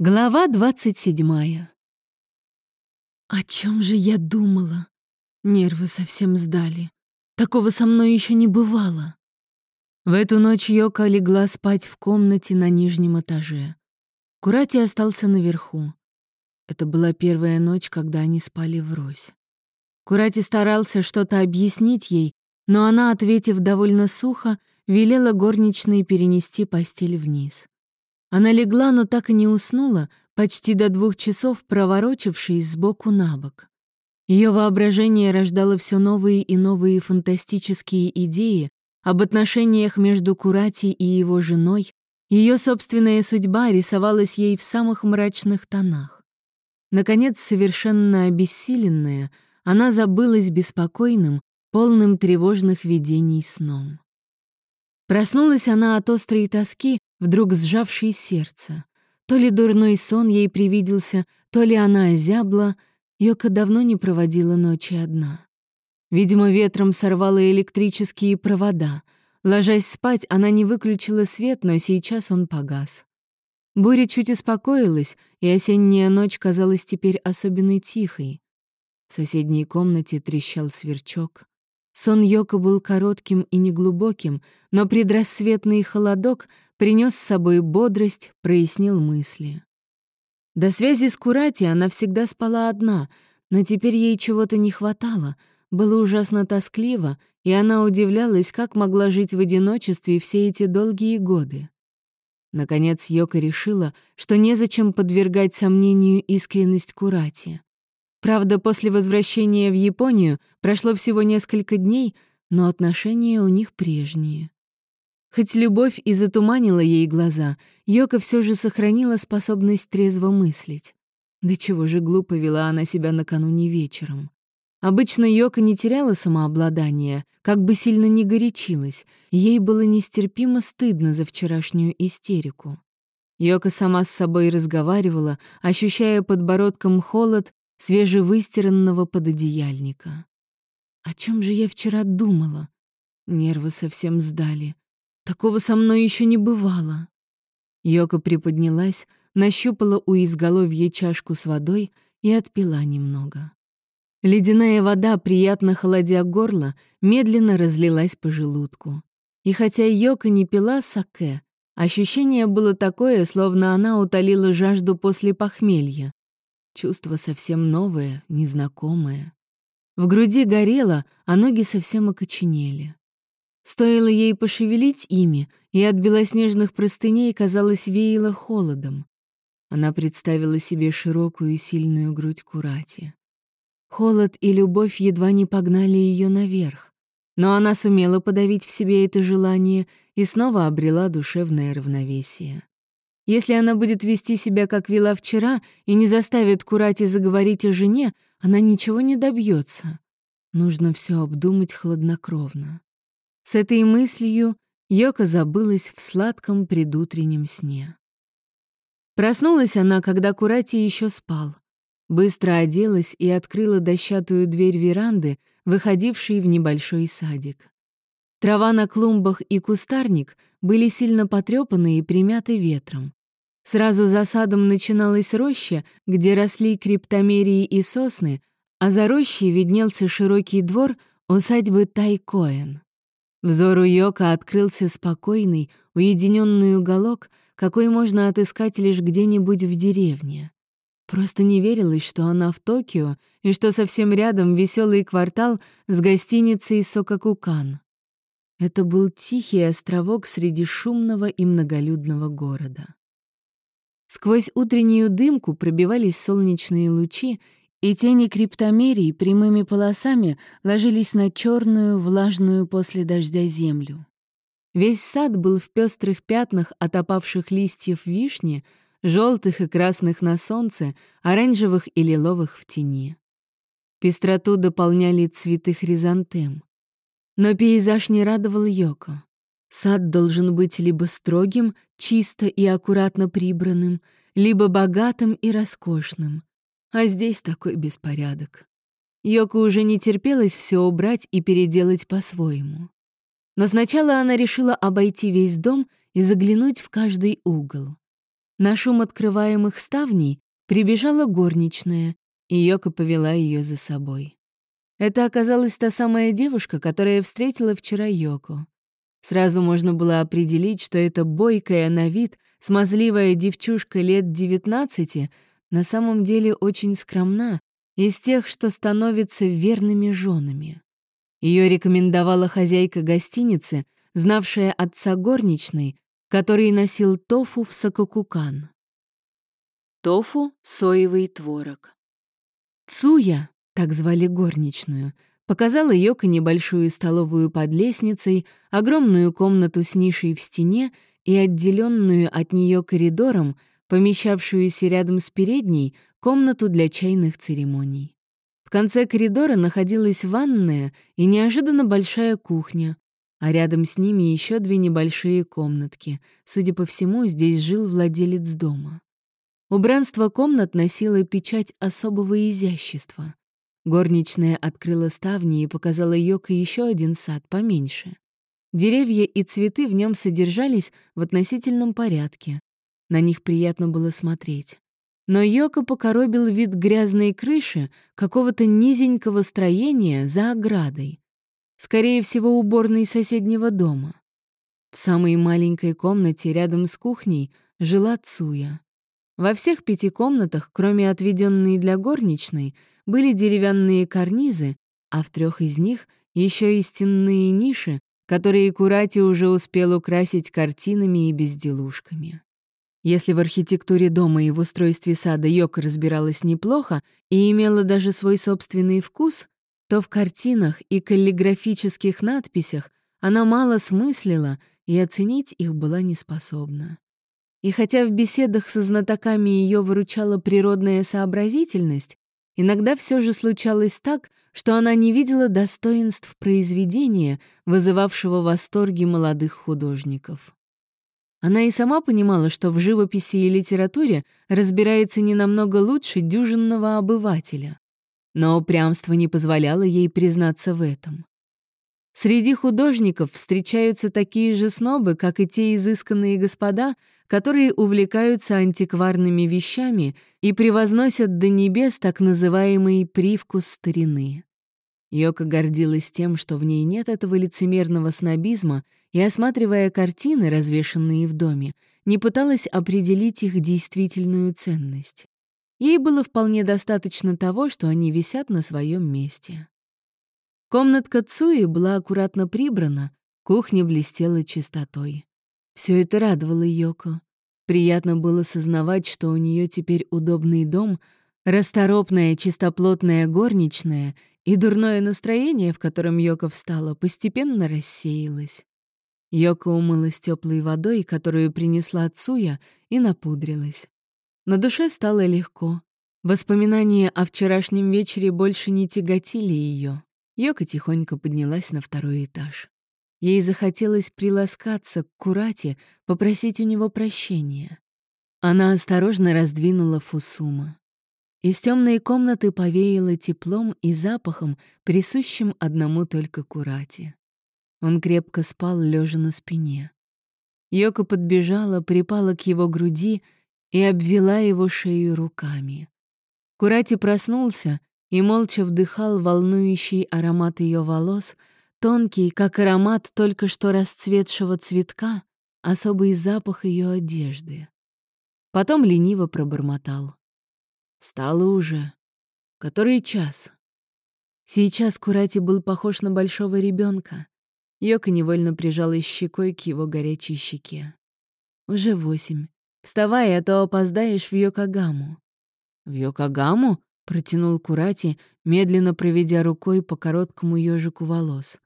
Глава двадцать седьмая. О чем же я думала? Нервы совсем сдали. Такого со мной еще не бывало. В эту ночь Йока легла спать в комнате на нижнем этаже. Курати остался наверху. Это была первая ночь, когда они спали врозь. Курати старался что-то объяснить ей, но она, ответив довольно сухо, велела горничной перенести постель вниз. Она легла, но так и не уснула, почти до двух часов проворочившись сбоку на бок. Ее воображение рождало все новые и новые фантастические идеи об отношениях между Курати и его женой, ее собственная судьба рисовалась ей в самых мрачных тонах. Наконец, совершенно обессиленная, она забылась беспокойным, полным тревожных видений сном. Проснулась она от острой тоски, вдруг сжавшей сердце. То ли дурной сон ей привиделся, то ли она озябла, Йока давно не проводила ночи одна. Видимо, ветром сорвала электрические провода. Ложась спать, она не выключила свет, но сейчас он погас. Буря чуть успокоилась, и осенняя ночь казалась теперь особенно тихой. В соседней комнате трещал сверчок. Сон Йока был коротким и неглубоким, но предрассветный холодок принес с собой бодрость, прояснил мысли. До связи с Курати она всегда спала одна, но теперь ей чего-то не хватало, было ужасно тоскливо, и она удивлялась, как могла жить в одиночестве все эти долгие годы. Наконец Йока решила, что незачем подвергать сомнению искренность Курати. Правда, после возвращения в Японию прошло всего несколько дней, но отношения у них прежние. Хоть любовь и затуманила ей глаза, Йока все же сохранила способность трезво мыслить. Да чего же глупо вела она себя накануне вечером. Обычно Йока не теряла самообладания, как бы сильно не горячилась, ей было нестерпимо стыдно за вчерашнюю истерику. Йока сама с собой разговаривала, ощущая подбородком холод свежевыстиранного пододеяльника. О чем же я вчера думала? Нервы совсем сдали. Такого со мной еще не бывало. Йока приподнялась, нащупала у изголовья чашку с водой и отпила немного. Ледяная вода, приятно холодя горло, медленно разлилась по желудку. И хотя Йока не пила саке, ощущение было такое, словно она утолила жажду после похмелья, Чувство совсем новое, незнакомое. В груди горело, а ноги совсем окоченели. Стоило ей пошевелить ими, и от белоснежных простыней, казалось, веяло холодом. Она представила себе широкую и сильную грудь Курати. Холод и любовь едва не погнали ее наверх. Но она сумела подавить в себе это желание и снова обрела душевное равновесие. Если она будет вести себя, как вела вчера, и не заставит Курати заговорить о жене, она ничего не добьется. Нужно все обдумать хладнокровно. С этой мыслью Йока забылась в сладком предутреннем сне. Проснулась она, когда Курати еще спал. Быстро оделась и открыла дощатую дверь веранды, выходившей в небольшой садик. Трава на клумбах и кустарник были сильно потрепаны и примяты ветром. Сразу за садом начиналась роща, где росли криптомерии и сосны, а за рощей виднелся широкий двор усадьбы Тайкоэн. Взору Йока открылся спокойный, уединенный уголок, какой можно отыскать лишь где-нибудь в деревне. Просто не верилось, что она в Токио и что совсем рядом веселый квартал с гостиницей Сокакукан. Это был тихий островок среди шумного и многолюдного города. Сквозь утреннюю дымку пробивались солнечные лучи, и тени криптомерий прямыми полосами ложились на черную, влажную после дождя землю. Весь сад был в пестрых пятнах от опавших листьев вишни, желтых и красных на солнце, оранжевых и лиловых в тени. Пестроту дополняли цветы хризантем. Но пейзаж не радовал Йоко. Сад должен быть либо строгим, чисто и аккуратно прибранным, либо богатым и роскошным. А здесь такой беспорядок. Йоко уже не терпелось все убрать и переделать по-своему. Но сначала она решила обойти весь дом и заглянуть в каждый угол. На шум открываемых ставней прибежала горничная, и Йока повела ее за собой. Это оказалась та самая девушка, которая встретила вчера Йоко. Сразу можно было определить, что эта бойкая на вид, смазливая девчушка лет девятнадцати на самом деле очень скромна, из тех, что становятся верными женами. Ее рекомендовала хозяйка гостиницы, знавшая отца горничной, который носил тофу в Сакокукан. Тофу — соевый творог. Цуя, так звали горничную, показала Йока небольшую столовую под лестницей, огромную комнату с нишей в стене и отделенную от нее коридором, помещавшуюся рядом с передней, комнату для чайных церемоний. В конце коридора находилась ванная и неожиданно большая кухня, а рядом с ними еще две небольшие комнатки. Судя по всему, здесь жил владелец дома. Убранство комнат носило печать особого изящества. Горничная открыла ставни и показала Йоко еще один сад поменьше. Деревья и цветы в нем содержались в относительном порядке. На них приятно было смотреть. Но Йоко покоробил вид грязной крыши какого-то низенького строения за оградой. Скорее всего, уборной соседнего дома. В самой маленькой комнате рядом с кухней жила Цуя. Во всех пяти комнатах, кроме отведенной для горничной, были деревянные карнизы, а в трех из них еще и стенные ниши, которые Курати уже успел украсить картинами и безделушками. Если в архитектуре дома и в устройстве сада Йока разбиралась неплохо и имела даже свой собственный вкус, то в картинах и каллиграфических надписях она мало смыслила и оценить их была неспособна. И хотя в беседах со знатоками ее выручала природная сообразительность, иногда все же случалось так, что она не видела достоинств произведения, вызывавшего восторги молодых художников. Она и сама понимала, что в живописи и литературе разбирается не намного лучше дюжинного обывателя. Но упрямство не позволяло ей признаться в этом. Среди художников встречаются такие же снобы, как и те изысканные господа, которые увлекаются антикварными вещами и превозносят до небес так называемый привкус старины. Йока гордилась тем, что в ней нет этого лицемерного снобизма, и, осматривая картины, развешанные в доме, не пыталась определить их действительную ценность. Ей было вполне достаточно того, что они висят на своем месте. Комнатка Цуи была аккуратно прибрана, кухня блестела чистотой. Все это радовало Йоко. Приятно было сознавать, что у нее теперь удобный дом, расторопная чистоплотная горничная и дурное настроение, в котором Йоко встала, постепенно рассеялось. Йоко умылась теплой водой, которую принесла Цуя, и напудрилась. На душе стало легко. Воспоминания о вчерашнем вечере больше не тяготили ее. Йока тихонько поднялась на второй этаж. Ей захотелось приласкаться к Курате, попросить у него прощения. Она осторожно раздвинула Фусума. Из темной комнаты повеяло теплом и запахом, присущим одному только Курате. Он крепко спал, лежа на спине. Йока подбежала, припала к его груди и обвела его шею руками. Курати проснулся и молча вдыхал волнующий аромат ее волос, тонкий, как аромат только что расцветшего цветка, особый запах ее одежды. Потом лениво пробормотал. «Встала уже. Который час?» Сейчас Курати был похож на большого ребенка. Йока невольно прижалась щекой к его горячей щеке. «Уже восемь. Вставай, а то опоздаешь в Йокогаму». «В Йокогаму?» Протянул Курати, медленно проведя рукой по короткому ежику волос.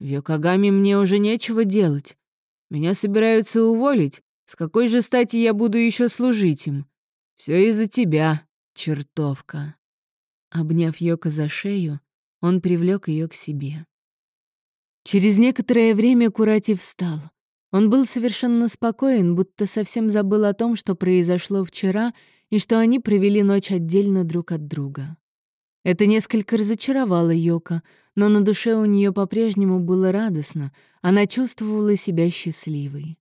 «В Йокогаме мне уже нечего делать. Меня собираются уволить. С какой же стати я буду еще служить им? Все из-за тебя, чертовка». Обняв Йока за шею, он привлек ее к себе. Через некоторое время Курати встал. Он был совершенно спокоен, будто совсем забыл о том, что произошло вчера, и что они провели ночь отдельно друг от друга. Это несколько разочаровало Йока, но на душе у нее по-прежнему было радостно, она чувствовала себя счастливой.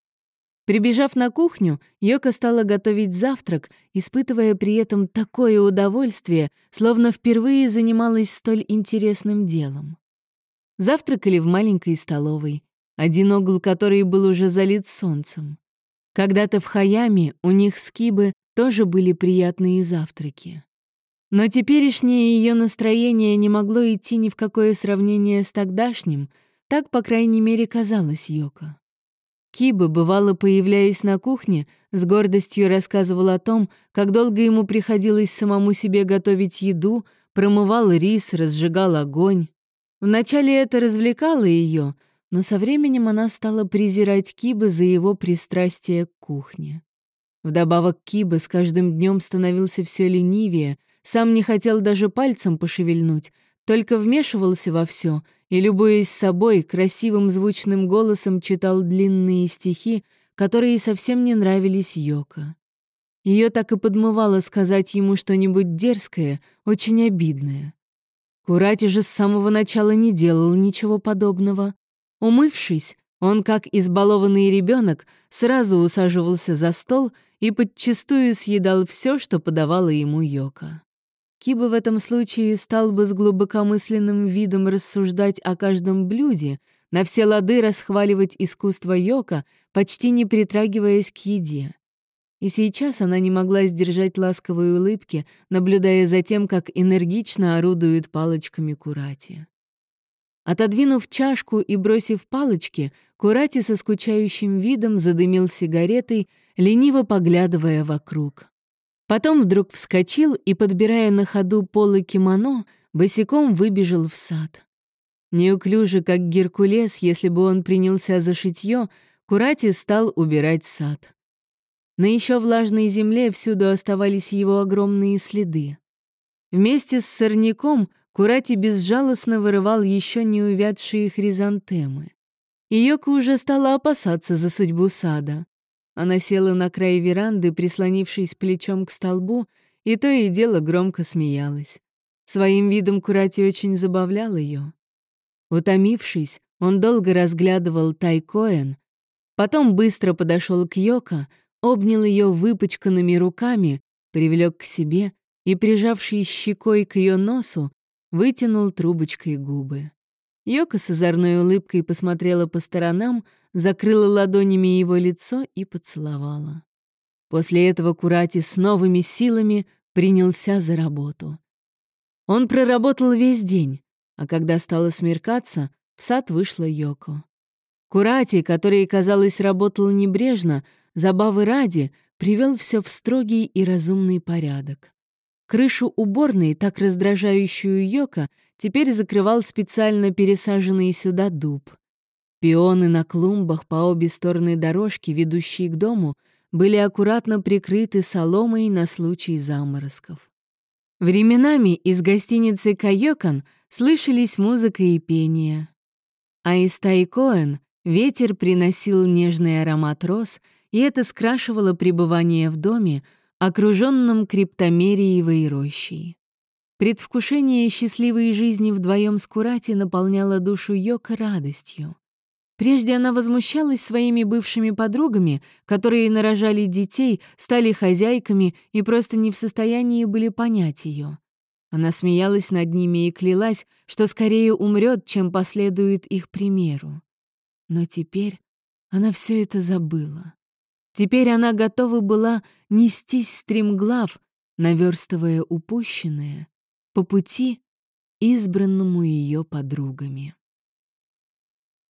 Прибежав на кухню, Йока стала готовить завтрак, испытывая при этом такое удовольствие, словно впервые занималась столь интересным делом. Завтракали в маленькой столовой, один угол которой был уже залит солнцем. Когда-то в Хаяме у них с Кибы тоже были приятные завтраки. Но теперешнее ее настроение не могло идти ни в какое сравнение с тогдашним, так, по крайней мере, казалось Йоко. Киба, бывало появляясь на кухне, с гордостью рассказывал о том, как долго ему приходилось самому себе готовить еду, промывал рис, разжигал огонь. Вначале это развлекало ее, но со временем она стала презирать Киба за его пристрастие к кухне. Вдобавок Киба с каждым днем становился все ленивее, сам не хотел даже пальцем пошевельнуть, только вмешивался во все и, любуясь собой, красивым звучным голосом читал длинные стихи, которые совсем не нравились Йоко. Ее так и подмывало сказать ему что-нибудь дерзкое, очень обидное. Курати же с самого начала не делал ничего подобного. Умывшись, он, как избалованный ребенок, сразу усаживался за стол и подчистую съедал все, что подавала ему Йока. Киба в этом случае стал бы с глубокомысленным видом рассуждать о каждом блюде, на все лады расхваливать искусство Йока, почти не притрагиваясь к еде. И сейчас она не могла сдержать ласковые улыбки, наблюдая за тем, как энергично орудует палочками Курати. Отодвинув чашку и бросив палочки, Курати со скучающим видом задымил сигаретой, лениво поглядывая вокруг. Потом вдруг вскочил и, подбирая на ходу полы кимоно, босиком выбежал в сад. Неуклюже, как Геркулес, если бы он принялся за шитьё, Курати стал убирать сад. На еще влажной земле всюду оставались его огромные следы. Вместе с сорняком Курати безжалостно вырывал еще не увядшие хризантемы. Йока уже стала опасаться за судьбу сада. Она села на край веранды, прислонившись плечом к столбу, и то и дело громко смеялась. Своим видом Курати очень забавлял ее. Утомившись, он долго разглядывал Тайкоэн, потом быстро подошел к Йоко, обнял ее выпачканными руками, привлек к себе и, прижавшись щекой к ее носу, вытянул трубочкой губы. Йока с озорной улыбкой посмотрела по сторонам, закрыла ладонями его лицо и поцеловала. После этого Курати с новыми силами принялся за работу. Он проработал весь день, а когда стало смеркаться, в сад вышла Йоко. Курати, который, казалось, работал небрежно, забавы ради, привел все в строгий и разумный порядок. Крышу уборной, так раздражающую Йока, теперь закрывал специально пересаженный сюда дуб. Пионы на клумбах по обе стороны дорожки, ведущей к дому, были аккуратно прикрыты соломой на случай заморозков. Временами из гостиницы «Кайокан» слышались музыка и пение. А из Тайкоэн ветер приносил нежный аромат роз, и это скрашивало пребывание в доме, окруженном криптомериевой рощей. Предвкушение счастливой жизни вдвоем с Курати наполняло душу Йока радостью. Прежде она возмущалась своими бывшими подругами, которые нарожали детей, стали хозяйками и просто не в состоянии были понять ее. Она смеялась над ними и клялась, что скорее умрет, чем последует их примеру. Но теперь она все это забыла. Теперь она готова была нестись стремглав, наверстывая упущенное, по пути, избранному ее подругами.